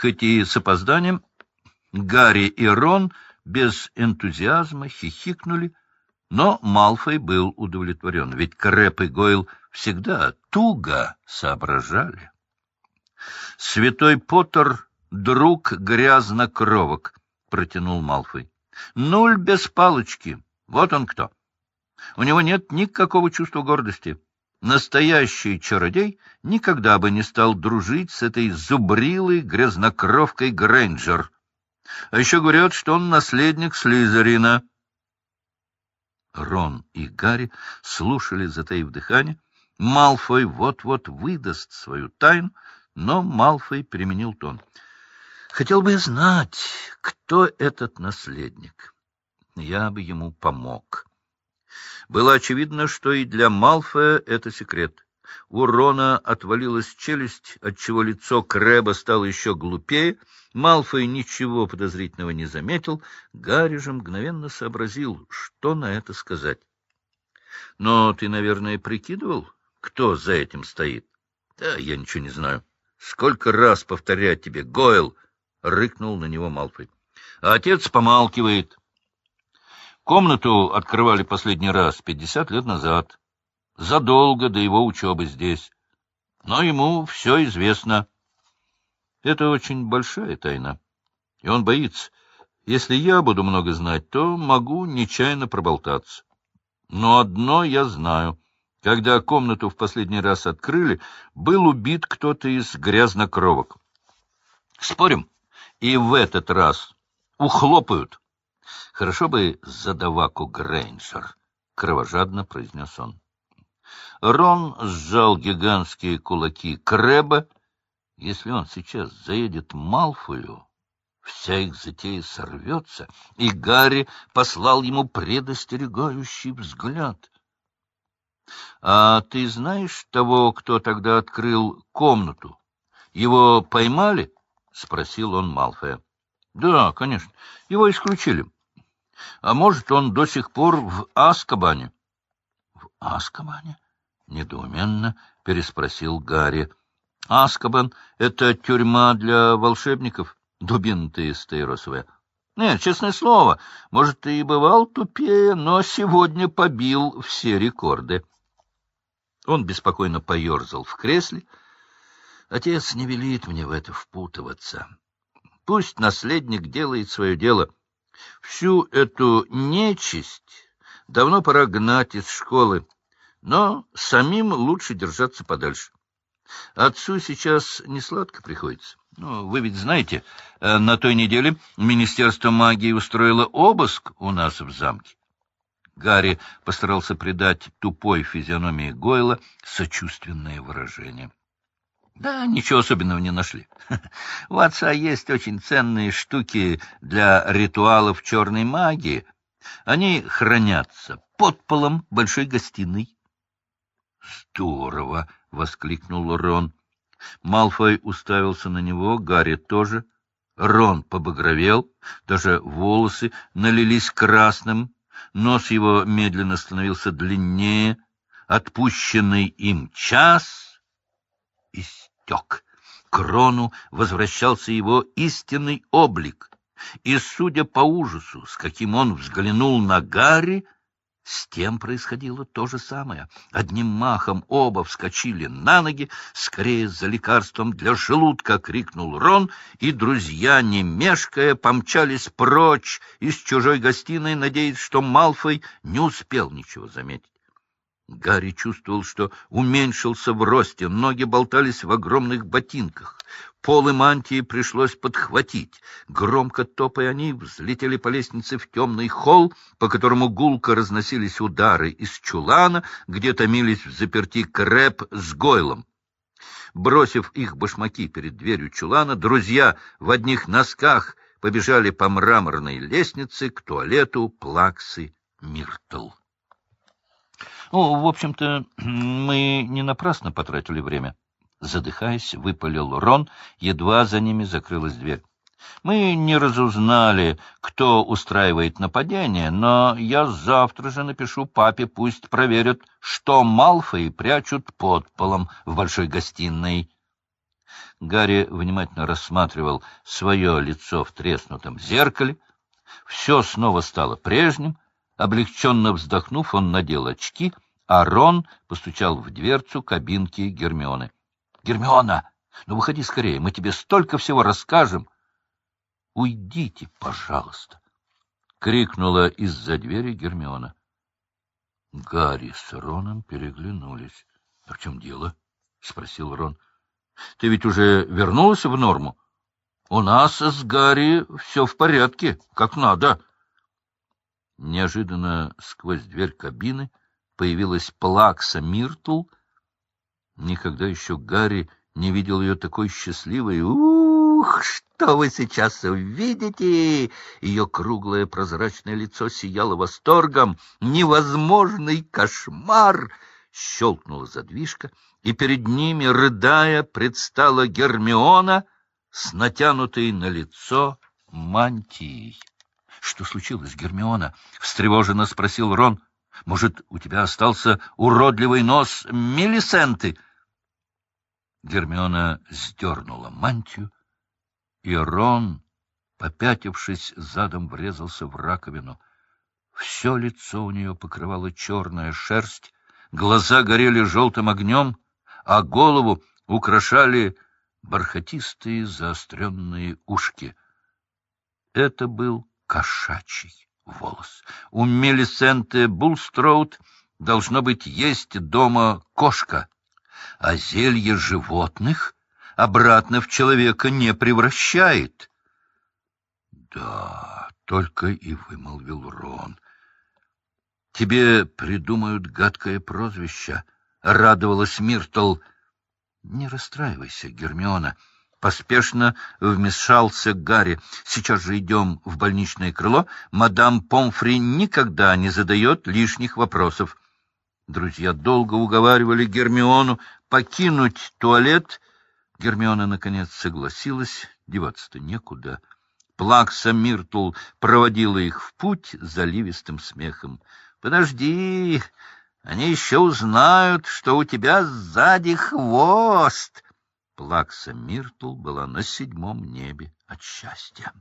Хоть и с опозданием, Гарри и Рон без энтузиазма хихикнули, но Малфой был удовлетворен, ведь Крэп и Гойл всегда туго соображали. Святой Поттер — друг грязнокровок, — протянул Малфой. Нуль без палочки. Вот он кто. У него нет никакого чувства гордости. Настоящий чародей никогда бы не стал дружить с этой зубрилой грязнокровкой Грейнджер. А еще говорят, что он наследник Слизерина. Рон и Гарри слушали, затаив дыхание. Малфой вот-вот выдаст свою тайну, но Малфой применил тон. Хотел бы знать, кто этот наследник. Я бы ему помог. Было очевидно, что и для Малфоя это секрет. У Рона отвалилась челюсть, отчего лицо Крэба стало еще глупее. Малфой ничего подозрительного не заметил. Гарри же мгновенно сообразил, что на это сказать. — Но ты, наверное, прикидывал, кто за этим стоит? — Да, я ничего не знаю. Сколько раз повторять тебе, Гойл! — рыкнул на него Малфой. — А отец помалкивает. Комнату открывали последний раз пятьдесят лет назад, задолго до его учебы здесь. Но ему все известно. Это очень большая тайна, и он боится. Если я буду много знать, то могу нечаянно проболтаться. Но одно я знаю — когда комнату в последний раз открыли, был убит кто-то из грязнокровок. Спорим, и в этот раз ухлопают. Хорошо бы задаваку Грейнджер, — кровожадно произнес он. Рон сжал гигантские кулаки Крэба. Если он сейчас заедет Малфою, вся их затея сорвется, и Гарри послал ему предостерегающий взгляд — а ты знаешь того, кто тогда открыл комнату? Его поймали? — спросил он Малфоя. — Да, конечно. Его исключили. А может, он до сих пор в Аскабане? — В Аскабане? — недоуменно переспросил Гарри. — Аскабан — это тюрьма для волшебников, дубин ты стейросовая. Нет, честное слово, может, ты и бывал тупее, но сегодня побил все рекорды. Он беспокойно поерзал в кресле. Отец не велит мне в это впутываться. Пусть наследник делает свое дело. Всю эту нечисть давно пора гнать из школы, но самим лучше держаться подальше. Отцу сейчас не сладко приходится. Ну, вы ведь знаете, э, на той неделе Министерство магии устроило обыск у нас в замке. Гарри постарался придать тупой физиономии Гойла сочувственное выражение. Да, ничего особенного не нашли. У отца есть очень ценные штуки для ритуалов черной магии. Они хранятся под полом большой гостиной. — Здорово! — воскликнул Рон. Малфой уставился на него, Гарри тоже. Рон побагровел, даже волосы налились красным, нос его медленно становился длиннее, отпущенный им час истек. К Рону возвращался его истинный облик, и, судя по ужасу, с каким он взглянул на Гарри, с тем происходило то же самое. Одним махом оба вскочили на ноги, скорее за лекарством для желудка, крикнул Рон, и друзья, не мешкая, помчались прочь из чужой гостиной, надеясь, что Малфой не успел ничего заметить. Гарри чувствовал, что уменьшился в росте, ноги болтались в огромных ботинках. Полы мантии пришлось подхватить. Громко топая они взлетели по лестнице в темный холл, по которому гулко разносились удары из чулана, где томились в заперти Крэп с Гойлом. Бросив их башмаки перед дверью чулана, друзья в одних носках побежали по мраморной лестнице к туалету Плаксы Миртл. Ну, в общем-то, мы не напрасно потратили время. Задыхаясь, выпалил Рон, едва за ними закрылась дверь. Мы не разузнали, кто устраивает нападение, но я завтра же напишу папе, пусть проверят, что Малфои прячут под полом в большой гостиной. Гарри внимательно рассматривал свое лицо в треснутом зеркале. Все снова стало прежним. Облегченно вздохнув, он надел очки, а Рон постучал в дверцу кабинки Гермионы. — Гермиона, ну выходи скорее, мы тебе столько всего расскажем. — Уйдите, пожалуйста! — крикнула из-за двери Гермиона. Гарри с Роном переглянулись. — А в чем дело? — спросил Рон. — Ты ведь уже вернулась в норму? У нас с Гарри все в порядке, как надо. Неожиданно сквозь дверь кабины появилась Плакса Миртл. Никогда еще Гарри не видел ее такой счастливой. «Ух, что вы сейчас увидите!» Ее круглое прозрачное лицо сияло восторгом. «Невозможный кошмар!» Щелкнула задвижка, и перед ними, рыдая, предстала Гермиона с натянутой на лицо мантией. — Что случилось, Гермиона? — встревоженно спросил Рон. — Может, у тебя остался уродливый нос Мелисенты? Гермиона сдернула мантию, и Рон, попятившись задом, врезался в раковину. Все лицо у нее покрывало черная шерсть, глаза горели желтым огнем, а голову украшали бархатистые заостренные ушки. Это был кошачий волос. У Мелисенты Булстроуд должно быть есть дома кошка, а зелье животных обратно в человека не превращает. — Да, только и вымолвил Рон. — Тебе придумают гадкое прозвище, — радовалась Миртл. — Не расстраивайся, Гермиона, — Поспешно вмешался Гарри. «Сейчас же идем в больничное крыло. Мадам Помфри никогда не задает лишних вопросов». Друзья долго уговаривали Гермиону покинуть туалет. Гермиона, наконец, согласилась. Деваться-то некуда. Плакса Миртл проводила их в путь заливистым смехом. — Подожди, они еще узнают, что у тебя сзади хвост. Плакса Миртл была на седьмом небе от счастья.